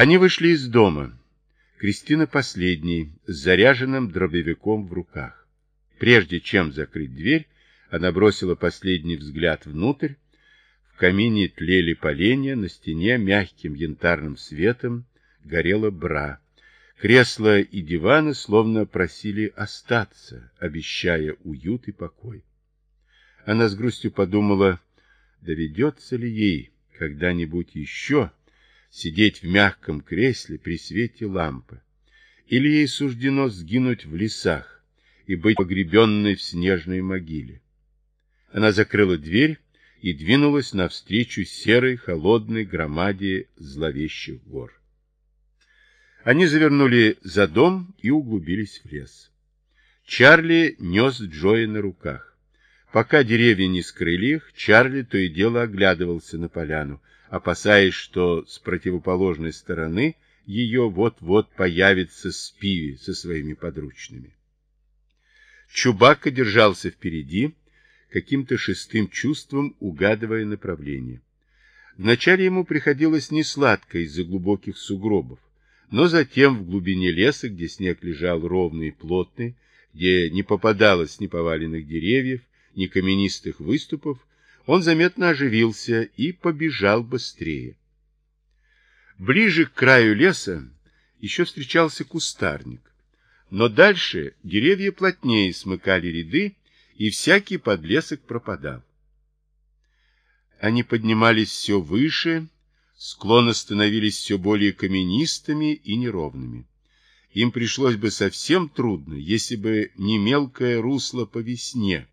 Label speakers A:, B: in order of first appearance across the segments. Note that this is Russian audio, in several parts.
A: Они вышли из дома. Кристина последней, с заряженным дробовиком в руках. Прежде чем закрыть дверь, она бросила последний взгляд внутрь. В камине тлели поленья, на стене мягким янтарным светом горела бра. Кресла и диваны словно просили остаться, обещая уют и покой. Она с грустью подумала, доведется ли ей когда-нибудь еще сидеть в мягком кресле при свете лампы, или ей суждено сгинуть в лесах и быть погребенной в снежной могиле. Она закрыла дверь и двинулась навстречу серой холодной громаде зловещих гор. Они завернули за дом и углубились в лес. Чарли нес Джоя на руках. Пока деревья не скрыли их, Чарли то и дело оглядывался на поляну, опасаясь, что с противоположной стороны ее вот-вот появится Спиви со своими подручными. Чубакка держался впереди, каким-то шестым чувством угадывая направление. Вначале ему приходилось несладко из-за глубоких сугробов, но затем в глубине леса, где снег лежал ровный и плотный, где не попадалось ни поваленных деревьев, ни каменистых выступов, он заметно оживился и побежал быстрее. Ближе к краю леса еще встречался кустарник, но дальше деревья плотнее смыкали ряды, и всякий подлесок пропадал. Они поднимались все выше, склоны становились все более каменистыми и неровными. Им пришлось бы совсем трудно, если бы не мелкое русло по весне,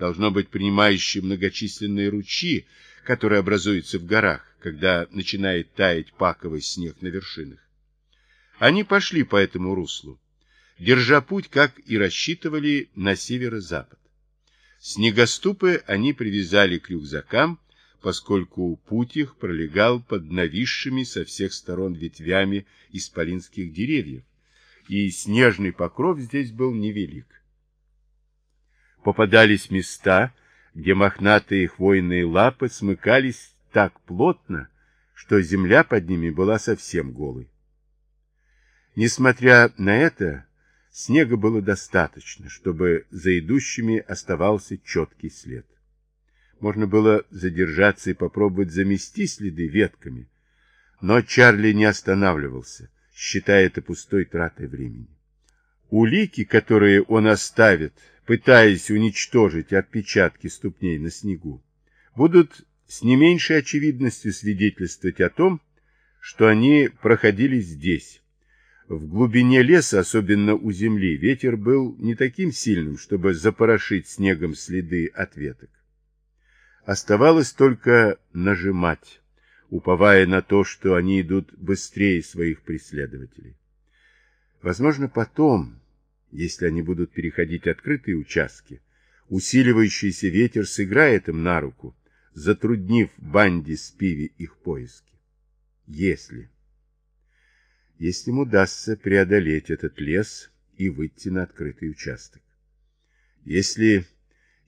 A: должно быть принимающие многочисленные ручьи, которые образуются в горах, когда начинает таять паковый снег на вершинах. Они пошли по этому руслу, держа путь, как и рассчитывали, на северо-запад. Снегоступы они привязали к рюкзакам, поскольку путь их пролегал под нависшими со всех сторон ветвями исполинских деревьев, и снежный покров здесь был невелик попадались места, где мохнатые хвойные лапы смыкались так плотно, что земля под ними была совсем голой. Несмотря на это, снега было достаточно, чтобы за идущими оставался четкий след. Можно было задержаться и попробовать замести следы ветками, но Чарли не останавливался, считая это пустой тратой времени. Улики, которые он оставит, пытаясь уничтожить отпечатки ступней на снегу, будут с не меньшей очевидностью свидетельствовать о том, что они проходили здесь. В глубине леса, особенно у земли, ветер был не таким сильным, чтобы запорошить снегом следы ответок. Оставалось только нажимать, уповая на то, что они идут быстрее своих преследователей. Возможно, потом, если они будут переходить открытые участки, усиливающийся ветер сыграет им на руку, затруднив банде Спиви их поиски. Если... Если им удастся преодолеть этот лес и выйти на открытый участок. Если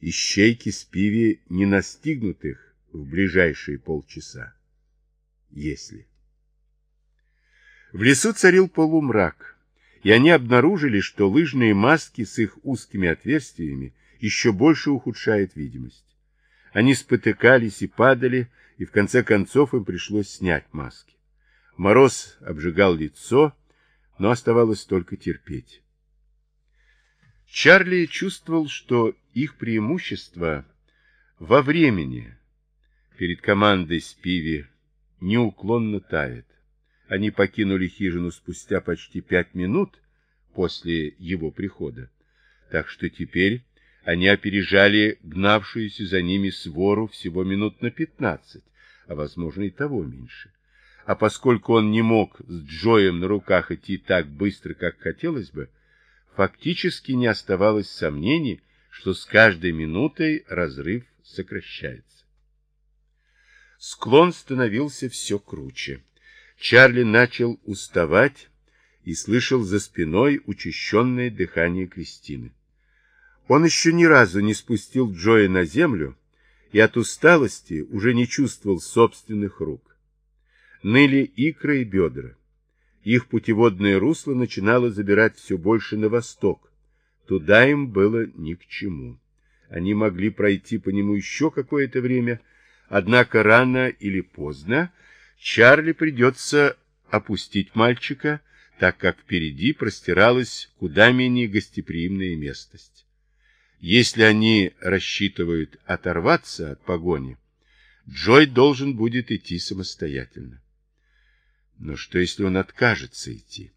A: ищейки Спиви не настигнут их в ближайшие полчаса. Если... В лесу царил полумрак и они обнаружили, что лыжные маски с их узкими отверстиями еще больше ухудшают видимость. Они спотыкались и падали, и в конце концов им пришлось снять маски. Мороз обжигал лицо, но оставалось только терпеть. Чарли чувствовал, что их преимущество во времени перед командой Спиви неуклонно тает. Они покинули хижину спустя почти пять минут после его прихода. Так что теперь они опережали гнавшуюся за ними свору всего минут на пятнадцать, а, возможно, и того меньше. А поскольку он не мог с Джоем на руках идти так быстро, как хотелось бы, фактически не оставалось сомнений, что с каждой минутой разрыв сокращается. Склон становился все круче. Чарли начал уставать и слышал за спиной учащенное дыхание Кристины. Он еще ни разу не спустил Джоя на землю и от усталости уже не чувствовал собственных рук. Ныли икры и бедра. их путеводное русло начинало забирать все больше на восток. Туда им было ни к чему. Они могли пройти по нему еще какое-то время, однако рано или поздно Чарли придется опустить мальчика, так как впереди простиралась куда менее гостеприимная местность. Если они рассчитывают оторваться от погони, Джой должен будет идти самостоятельно. Но что, если он откажется идти?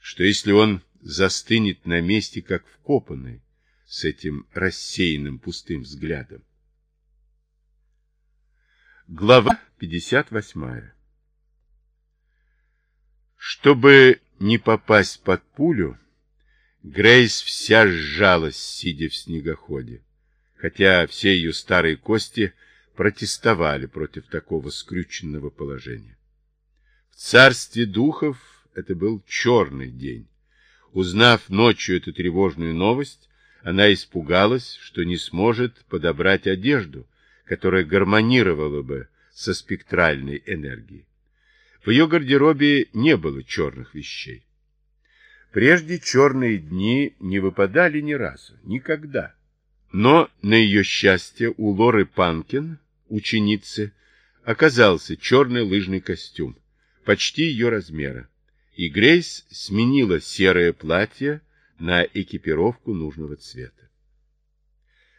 A: Что, если он застынет на месте, как вкопанный, с этим рассеянным пустым взглядом? Глава 58 Чтобы не попасть под пулю, Грейс вся сжалась, сидя в снегоходе, хотя все ее старые кости протестовали против такого скрюченного положения. В царстве духов это был черный день. Узнав ночью эту тревожную новость, она испугалась, что не сможет подобрать одежду, которая гармонировала бы со спектральной энергией. В ее гардеробе не было черных вещей. Прежде черные дни не выпадали ни разу, никогда. Но, на ее счастье, у Лоры Панкин, ученицы, оказался черный лыжный костюм почти ее размера, и Грейс сменила серое платье на экипировку нужного цвета.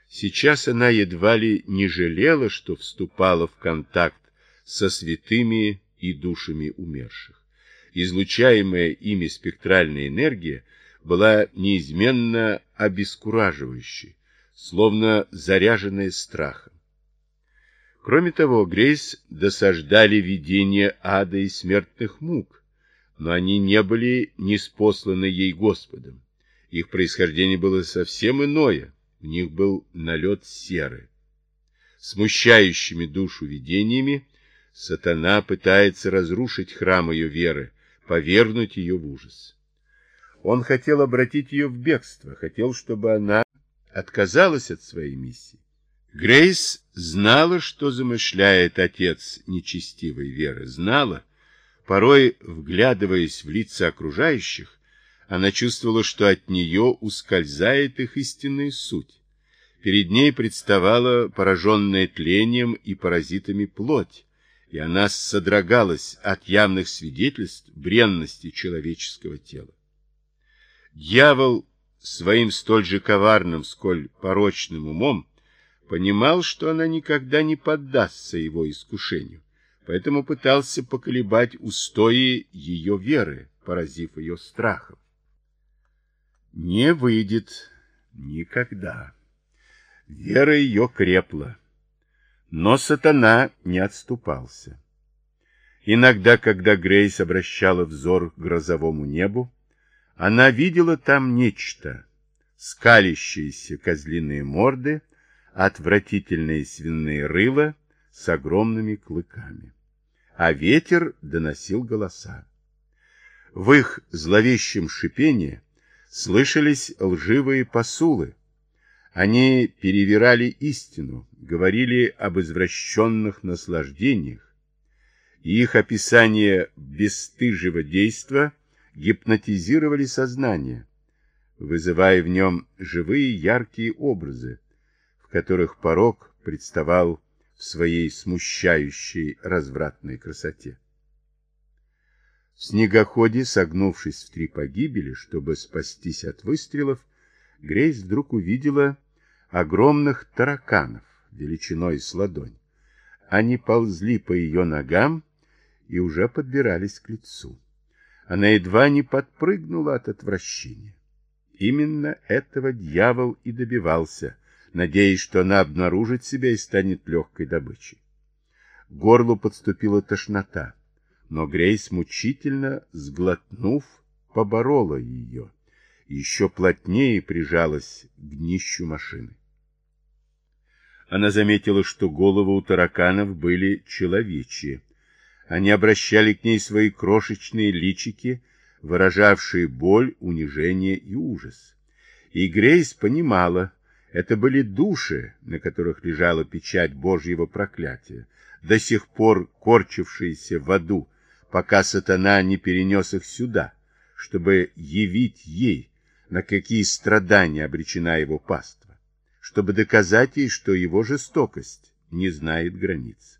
A: Сейчас она едва ли не жалела, что вступала в контакт со святыми и душами умерших. Излучаемая ими спектральная энергия была неизменно обескураживающей, словно заряженная страхом. Кроме того, Грейс досаждали видения ада и смертных мук, но они не были неспосланы ей Господом. Их происхождение было совсем иное, в них был налет серы. Смущающими душу видениями сатана пытается разрушить храм ее веры, повергнуть ее в ужас. Он хотел обратить ее в бегство, хотел, чтобы она отказалась от своей миссии. Грейс знала, что замышляет отец нечестивой веры, знала. Порой, вглядываясь в лица окружающих, она чувствовала, что от нее ускользает их истинная суть. Перед ней представала пораженная тлением и паразитами плоть, и она содрогалась от явных свидетельств бренности человеческого тела. Дьявол своим столь же коварным, сколь порочным умом понимал, что она никогда не поддастся его искушению, поэтому пытался поколебать устои ее веры, поразив ее страхом. Не выйдет никогда. Вера ее крепла. Но сатана не отступался. Иногда, когда Грейс обращала взор к грозовому небу, она видела там нечто, скалящиеся козлиные морды, отвратительные свиные рыла с огромными клыками. А ветер доносил голоса. В их зловещем шипении слышались лживые посулы. Они перевирали истину, говорили об извращенных наслаждениях. И их описание бесстыжего действа гипнотизировали сознание, вызывая в нем живые яркие образы, в которых порог представал в своей смущающей развратной красоте. В снегоходе, согнувшись в три погибели, чтобы спастись от выстрелов, Грейс вдруг увидела огромных тараканов величиной с ладонь. Они ползли по ее ногам и уже подбирались к лицу. Она едва не подпрыгнула от отвращения. Именно этого дьявол и добивался — надеясь, что она обнаружит себя и станет легкой добычей. Горлу подступила тошнота, но Грейс, мучительно сглотнув, поборола ее, еще плотнее прижалась к днищу машины. Она заметила, что головы у тараканов были человечьи. Они обращали к ней свои крошечные личики, выражавшие боль, унижение и ужас. И Грейс понимала, это были души, на которых лежала печать Божьего проклятия, до сих пор корчившиеся в аду, пока сатана не перенес их сюда, чтобы явить ей, на какие страдания обречена его паства, чтобы доказать ей, что его жестокость не знает границ.